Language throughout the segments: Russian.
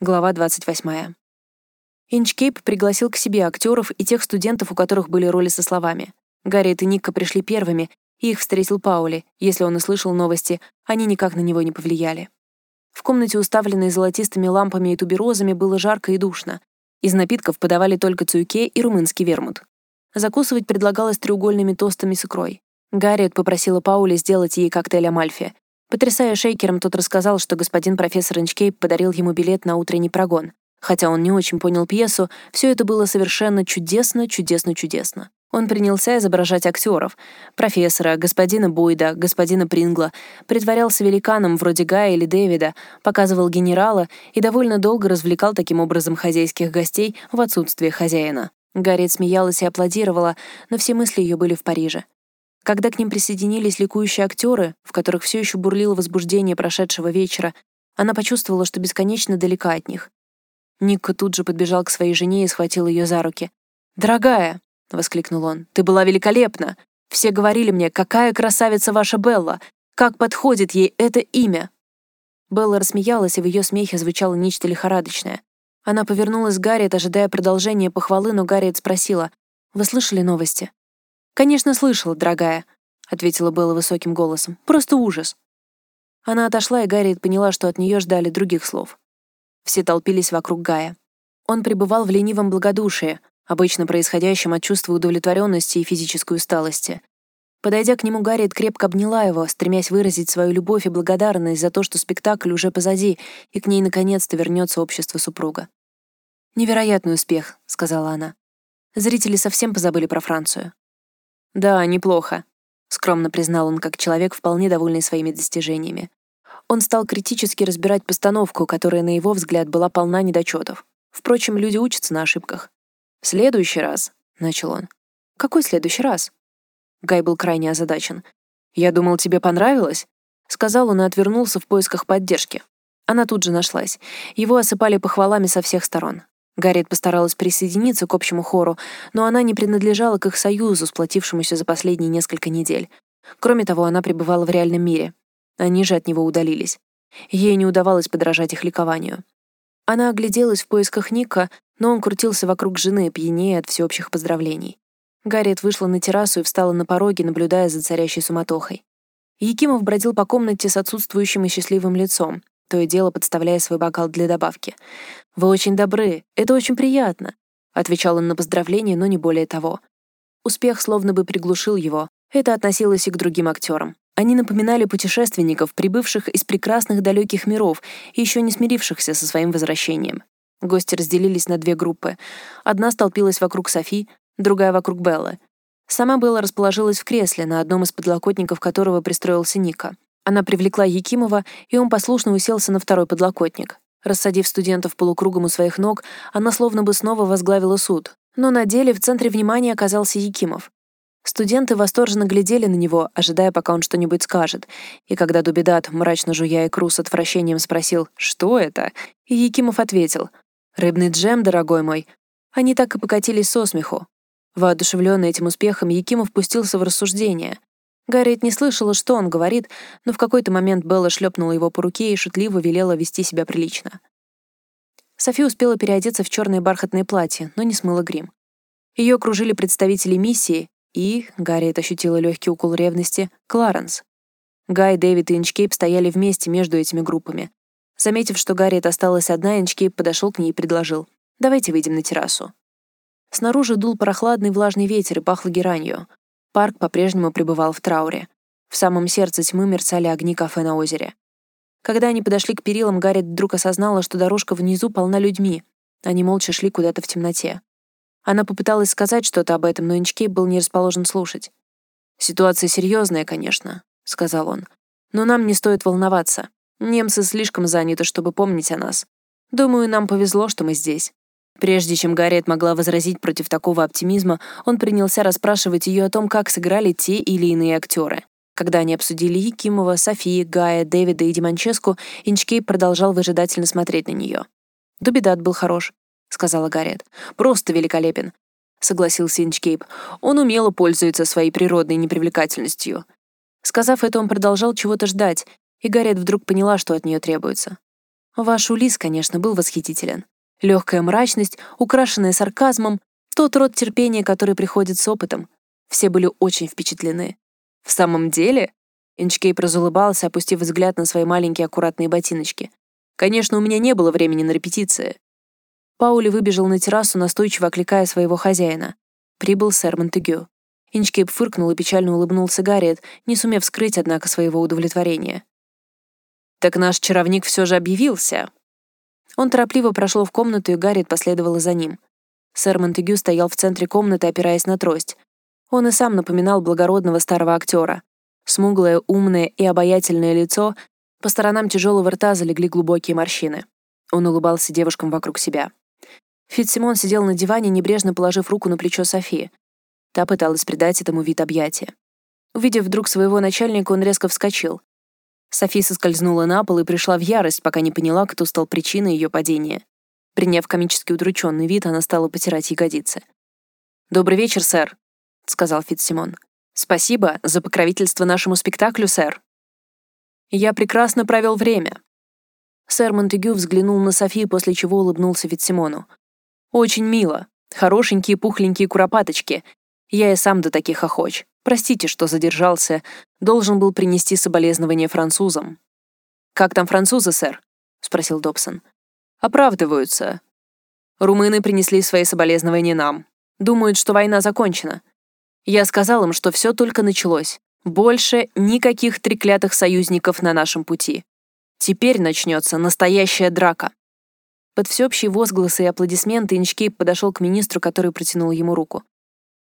Глава 28. Инчкейп пригласил к себе актеров и тех студентов, у которых были роли со словами. Гарриет и Никка пришли первыми, и их встретил Паули. Если он и слышал новости, они никак на него не повлияли. В комнате, уставленной золотистыми лампами и туберозами, было жарко и душно. Из напитков подавали только цуйке и румынский вермут. Закусывать предлагалось треугольными тостами с икрой. Гарриет попросила Паули сделать ей коктейль Амальфи. Потрясая шейкером, тот рассказал, что господин профессор Инчкейп подарил ему билет на утренний прогон. Хотя он не очень понял пьесу, все это было совершенно чудесно, чудесно, чудесно. Он принялся изображать актеров. Профессора, господина Бойда, господина Прингла. Притворялся великаном вроде Гая или Дэвида, показывал генерала и довольно долго развлекал таким образом хозяйских гостей в отсутствие хозяина. Гарриет смеялась и аплодировала, но все мысли ее были в Париже. Когда к ним присоединились ликующие актеры, в которых все еще бурлило возбуждение прошедшего вечера, она почувствовала, что бесконечно далека от них. Никка тут же подбежал к своей жене и схватил ее за руки. «Дорогая!» — воскликнул он. «Ты была великолепна! Все говорили мне, какая красавица ваша Белла! Как подходит ей это имя!» Белла рассмеялась, и в ее смехе звучало нечто лихорадочное. Она повернулась к Гарриет, ожидая продолжения похвалы, но Гарриет спросила, «Вы слышали новости?» «Конечно, слышала, дорогая», — ответила Белла высоким голосом. «Просто ужас». Она отошла, и Гарриет поняла, что от нее ждали других слов. Все толпились вокруг Гая. Он пребывал в ленивом благодушии, обычно происходящем от чувства удовлетворенности и физической усталости. Подойдя к нему, Гарриет крепко обняла его, стремясь выразить свою любовь и благодарность за то, что спектакль уже позади, и к ней наконец-то вернется общество супруга. «Невероятный успех», — сказала она. Зрители совсем позабыли про Францию. «Да, неплохо», — скромно признал он как человек, вполне довольный своими достижениями. Он стал критически разбирать постановку, которая, на его взгляд, была полна недочетов. Впрочем, люди учатся на ошибках. «В следующий раз», — начал он. «Какой следующий раз?» Гай был крайне озадачен. «Я думал, тебе понравилось?» Сказал он и отвернулся в поисках поддержки. Она тут же нашлась. Его осыпали похвалами со всех сторон. Гарриет постаралась присоединиться к общему хору, но она не принадлежала к их союзу, сплотившемуся за последние несколько недель. Кроме того, она пребывала в реальном мире. Они же от него удалились. Ей не удавалось подражать их ликованию. Она огляделась в поисках Ника, но он крутился вокруг жены, пьянее от всеобщих поздравлений. Гарриет вышла на террасу и встала на пороге, наблюдая за царящей суматохой. Якимов бродил по комнате с отсутствующим и счастливым лицом, то и дело подставляя свой бокал для добавки. «Вы очень добры, это очень приятно», — отвечал он на поздравление, но не более того. Успех словно бы приглушил его. Это относилось и к другим актерам. Они напоминали путешественников, прибывших из прекрасных далеких миров и еще не смирившихся со своим возвращением. Гости разделились на две группы. Одна столпилась вокруг Софи, другая — вокруг Беллы. Сама Белла расположилась в кресле, на одном из подлокотников которого пристроился Ника. Она привлекла Якимова, и он послушно уселся на второй подлокотник. Рассадив студентов полукругом у своих ног, она словно бы снова возглавила суд. Но на деле в центре внимания оказался Якимов. Студенты восторженно глядели на него, ожидая, пока он что-нибудь скажет. И когда Дубедат, мрачно жуя икру с отвращением, спросил «Что это?», и Якимов ответил «Рыбный джем, дорогой мой». Они так и покатились со смеху. Воодушевленный этим успехом, Якимов пустился в рассуждение. Гарриет не слышала, что он говорит, но в какой-то момент Белла шлепнула его по руке и шутливо велела вести себя прилично. Софи успела переодеться в черное бархатное платье, но не смыла грим. Ее окружили представители миссии, и, Гарриет ощутила легкий укол ревности, Кларенс. Гай, Дэвид и Инчкейп стояли вместе между этими группами. Заметив, что Гарриет осталась одна, Инчкейп подошел к ней и предложил. «Давайте выйдем на террасу». Снаружи дул прохладный влажный ветер и пахло геранью. Парк по-прежнему пребывал в трауре. В самом сердце тьмы мерцали огни кафе на озере. Когда они подошли к перилам, Гарриет вдруг осознала, что дорожка внизу полна людьми. Они молча шли куда-то в темноте. Она попыталась сказать что-то об этом, но Инчкей был не расположен слушать. «Ситуация серьезная, конечно», — сказал он. «Но нам не стоит волноваться. Немцы слишком заняты, чтобы помнить о нас. Думаю, нам повезло, что мы здесь». Прежде чем Гарриет могла возразить против такого оптимизма, он принялся расспрашивать ее о том, как сыграли те или иные актеры. Когда они обсудили Якимова, Софии, Гая, Дэвида и Диманческу, Инчкей продолжал выжидательно смотреть на нее. Дубидат был хорош сказала Гарриет. «Просто великолепен», — согласился Инчкейп. «Он умело пользуется своей природной непривлекательностью». Сказав это, он продолжал чего-то ждать, и Гарриет вдруг поняла, что от нее требуется. Ваш Улис, конечно, был восхитителен. Легкая мрачность, украшенная сарказмом, тот род терпения, который приходит с опытом. Все были очень впечатлены. В самом деле? Инчкейп разулыбался, опустив взгляд на свои маленькие аккуратные ботиночки. Конечно, у меня не было времени на репетиции. Паули выбежал на террасу, настойчиво окликая своего хозяина. Прибыл сэр Монтегю. Инчкейп фыркнул и печально улыбнулся Гарриет, не сумев скрыть, однако, своего удовлетворения. «Так наш чаровник все же объявился». Он торопливо прошел в комнату, и Гарриет последовала за ним. Сэр Монтегю стоял в центре комнаты, опираясь на трость. Он и сам напоминал благородного старого актера. Смуглое, умное и обаятельное лицо, по сторонам тяжелого рта залегли глубокие морщины. Он улыбался девушкам вокруг себя. Фитсимон сидел на диване, небрежно положив руку на плечо Софии. Та пыталась придать этому вид объятия. Увидев вдруг своего начальника, он резко вскочил. Софи соскользнула на пол и пришла в ярость, пока не поняла, кто стал причиной ее падения. Приняв комически удрученный вид, она стала потирать ягодицы. «Добрый вечер, сэр», — сказал Фитсимон. «Спасибо за покровительство нашему спектаклю, сэр». «Я прекрасно провел время». Сэр Монтегю взглянул на Софи, после чего улыбнулся Фитсимону. «Очень мило. Хорошенькие пухленькие куропаточки. Я и сам до таких охоч. Простите, что задержался. Должен был принести соболезнования французам». «Как там французы, сэр?» — спросил Добсон. «Оправдываются. Румыны принесли свои соболезнования нам. Думают, что война закончена. Я сказал им, что все только началось. Больше никаких треклятых союзников на нашем пути. Теперь начнется настоящая драка. Под всеобщие возгласы и аплодисменты Инчкейп подошел к министру, который протянул ему руку.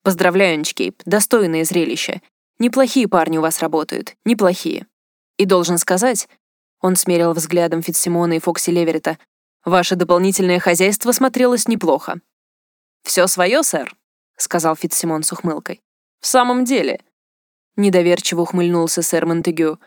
«Поздравляю, Инчкейп, достойное зрелище. Неплохие парни у вас работают, неплохие. И должен сказать...» Он смерил взглядом Фитсимона и Фокси Леверета. «Ваше дополнительное хозяйство смотрелось неплохо». «Все свое, сэр?» — сказал Фитсимон с ухмылкой. «В самом деле...» Недоверчиво ухмыльнулся сэр Монтегю.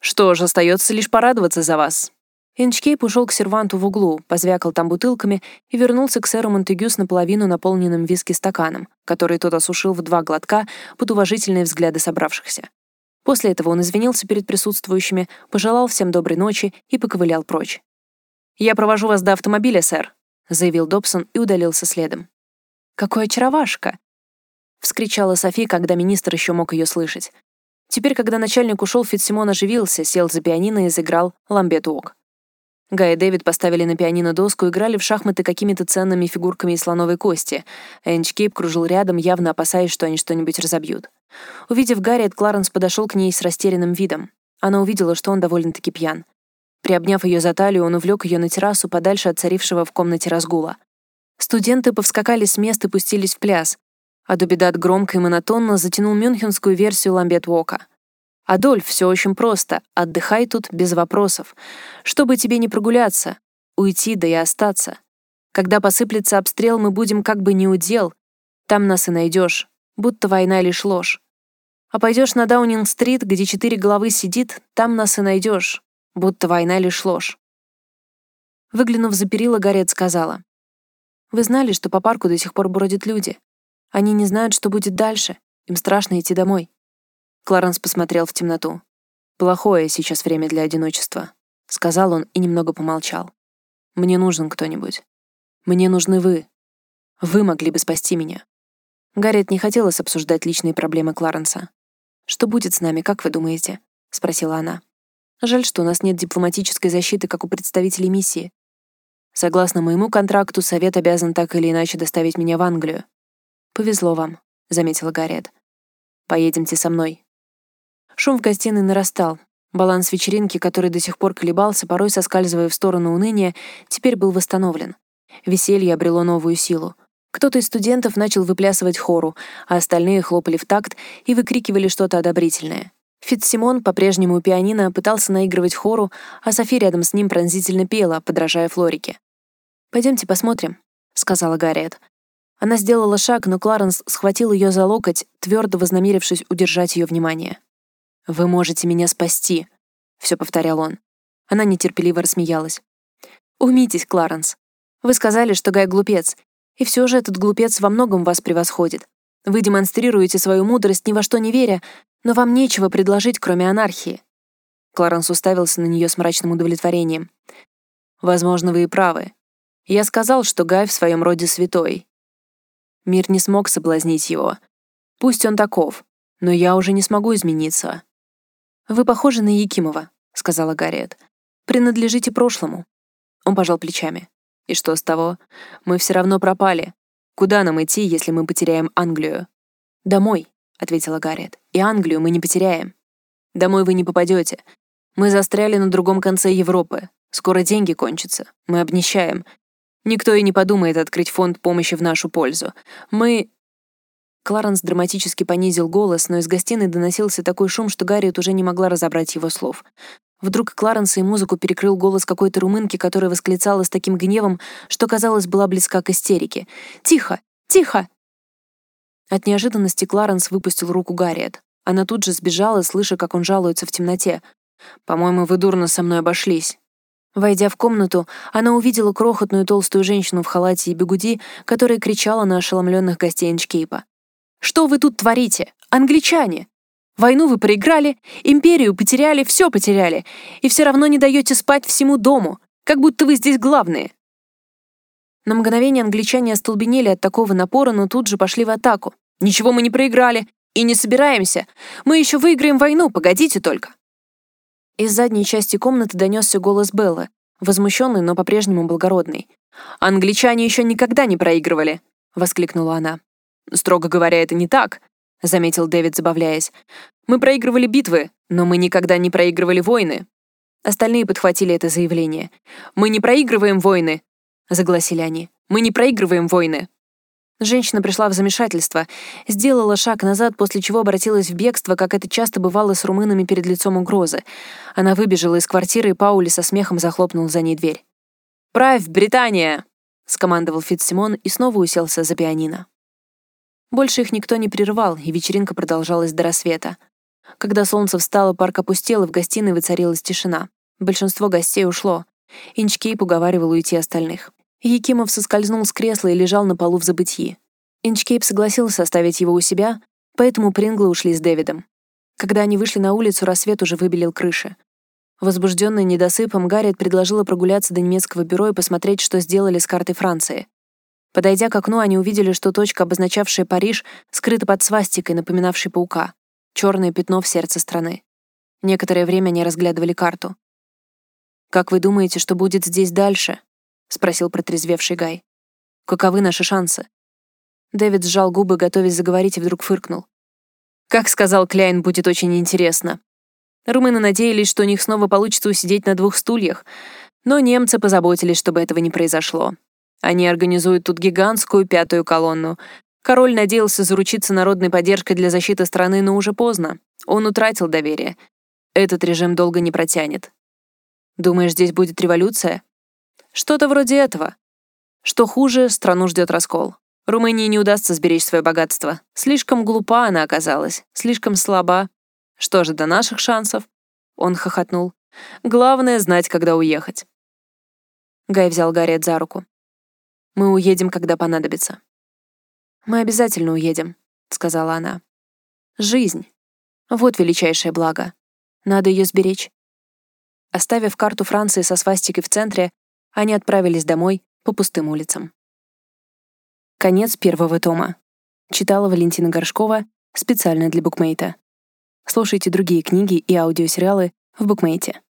«Что ж, остается лишь порадоваться за вас. Инчкейп ушел к серванту в углу, позвякал там бутылками и вернулся к сэру Монтегю с наполовину наполненным виски стаканом, который тот осушил в два глотка под уважительные взгляды собравшихся. После этого он извинился перед присутствующими, пожелал всем доброй ночи и поковылял прочь. «Я провожу вас до автомобиля, сэр», — заявил Добсон и удалился следом. «Какой очаровашка!» — вскричала Софи, когда министр еще мог ее слышать. Теперь, когда начальник ушел, Фитсимон оживился, сел за пианино и заиграл «Ламбет Уок». Гай и Дэвид поставили на пианино доску играли в шахматы какими-то ценными фигурками из слоновой кости. Энч Кейп кружил рядом, явно опасаясь, что они что-нибудь разобьют. Увидев Гарриет, Кларенс подошел к ней с растерянным видом. Она увидела, что он довольно-таки пьян. Приобняв ее за талию, он увлек ее на террасу подальше от царившего в комнате разгула. Студенты повскакали с мест и пустились в пляс, а Дубидат громко и монотонно затянул мюнхенскую версию Ламбет Вока — «Адольф, все очень просто. Отдыхай тут без вопросов. Чтобы тебе не прогуляться, уйти да и остаться. Когда посыплется обстрел, мы будем как бы не удел. Там нас и найдешь, будто война лишь ложь. А пойдешь на Даунинг-стрит, где четыре головы сидит, там нас и найдешь, будто война лишь ложь». Выглянув за перила, Гарриет сказала. «Вы знали, что по парку до сих пор бродят люди? Они не знают, что будет дальше. Им страшно идти домой». Кларенс посмотрел в темноту. «Плохое сейчас время для одиночества», — сказал он и немного помолчал. «Мне нужен кто-нибудь. Мне нужны вы. Вы могли бы спасти меня». Гарриет не хотелось обсуждать личные проблемы Кларенса. «Что будет с нами, как вы думаете?» — спросила она. «Жаль, что у нас нет дипломатической защиты, как у представителей миссии. Согласно моему контракту, Совет обязан так или иначе доставить меня в Англию». «Повезло вам», — заметила Гарриет. «Поедемте со мной», Шум в гостиной нарастал. Баланс вечеринки, который до сих пор колебался, порой соскальзывая в сторону уныния, теперь был восстановлен. Веселье обрело новую силу. Кто-то из студентов начал выплясывать хору, а остальные хлопали в такт и выкрикивали что-то одобрительное. Фитсимон, по-прежнему у пианино, пытался наигрывать хору, а Софи рядом с ним пронзительно пела, подражая Флорике. «Пойдемте посмотрим», — сказала Гарриет. Она сделала шаг, но Кларенс схватил ее за локоть, твердо вознамерившись удержать ее внимание. «Вы можете меня спасти», — все повторял он. Она нетерпеливо рассмеялась. «Умитесь, Кларенс. Вы сказали, что Гай глупец, и все же этот глупец во многом вас превосходит. Вы демонстрируете свою мудрость ни во что не веря, но вам нечего предложить, кроме анархии». Кларенс уставился на нее с мрачным удовлетворением. Возможно, вы и правы. Я сказал, что Гай в своем роде святой. Мир не смог соблазнить его. Пусть он таков, но я уже не смогу измениться. «Вы похожи на Якимова», — сказала Гарриет. «Принадлежите прошлому». Он пожал плечами. «И что с того? Мы все равно пропали. Куда нам идти, если мы потеряем Англию?» «Домой», — ответила Гарриет. «И Англию мы не потеряем. Домой вы не попадете. Мы застряли на другом конце Европы. Скоро деньги кончатся. Мы обнищаем. Никто и не подумает открыть фонд помощи в нашу пользу. Мы...» Кларенс драматически понизил голос, но из гостиной доносился такой шум, что Гарриет уже не могла разобрать его слов. Вдруг Кларенса и музыку перекрыл голос какой-то румынки, которая восклицала с таким гневом, что, казалось, была близка к истерике. «Тихо! Тихо!» От неожиданности Кларенс выпустил руку Гарриет. Она тут же сбежала, слыша, как он жалуется в темноте. «По-моему, вы дурно со мной обошлись». Войдя в комнату, она увидела крохотную толстую женщину в халате и бегуди, которая кричала на ошеломленных гостей Инчкейпа. Что вы тут творите? Англичане! Войну вы проиграли, империю потеряли, все потеряли, и все равно не даете спать всему дому, как будто вы здесь главные. На мгновение англичане остолбенели от такого напора, но тут же пошли в атаку. «Ничего мы не проиграли и не собираемся. Мы еще выиграем войну, погодите только». Из задней части комнаты донесся голос Беллы, возмущенный, но по-прежнему благородный. «Англичане еще никогда не проигрывали!» — воскликнула она. «Строго говоря, это не так», — заметил Дэвид, забавляясь. «Мы проигрывали битвы, но мы никогда не проигрывали войны». Остальные подхватили это заявление. «Мы не проигрываем войны», — загласили они. «Мы не проигрываем войны». Женщина пришла в замешательство, сделала шаг назад, после чего обратилась в бегство, как это часто бывало с румынами перед лицом угрозы. Она выбежала из квартиры, и Паули со смехом захлопнул за ней дверь. «Правь, Британия!» — скомандовал Фитцсимон и снова уселся за пианино. Больше их никто не прерывал, и вечеринка продолжалась до рассвета. Когда солнце встало, парк опустел, и в гостиной воцарилась тишина. Большинство гостей ушло. Инчкейп уговаривал уйти остальных. Якимов соскользнул с кресла и лежал на полу в забытии. Инчкейп согласился оставить его у себя, поэтому Принглы ушли с Дэвидом. Когда они вышли на улицу, рассвет уже выбелил крыши. Возбужденная недосыпом, Гарриет предложила прогуляться до немецкого бюро и посмотреть, что сделали с картой Франции. Подойдя к окну, они увидели, что точка, обозначавшая Париж, скрыта под свастикой, напоминавшей паука. Черное пятно в сердце страны. Некоторое время они разглядывали карту. «Как вы думаете, что будет здесь дальше?» — спросил протрезвевший Гай. «Каковы наши шансы?» Дэвид сжал губы, готовясь заговорить, и вдруг фыркнул. «Как сказал Кляйн, будет очень интересно. Румыны надеялись, что у них снова получится усидеть на двух стульях, но немцы позаботились, чтобы этого не произошло. Они организуют тут гигантскую пятую колонну. Король надеялся заручиться народной поддержкой для защиты страны, но уже поздно. Он утратил доверие. Этот режим долго не протянет. Думаешь, здесь будет революция? Что-то вроде этого. Что хуже, страну ждет раскол. Румынии не удастся сберечь свое богатство. Слишком глупа она оказалась, слишком слаба. Что же до наших шансов? Он хохотнул. Главное — знать, когда уехать. Гай взял Гарриет за руку. Мы уедем, когда понадобится». «Мы обязательно уедем», — сказала она. «Жизнь. Вот величайшее благо. Надо ее сберечь». Оставив карту Франции со свастикой в центре, они отправились домой по пустым улицам. Конец первого тома. Читала Валентина Горшкова специально для букмейта. Слушайте другие книги и аудиосериалы в букмейте.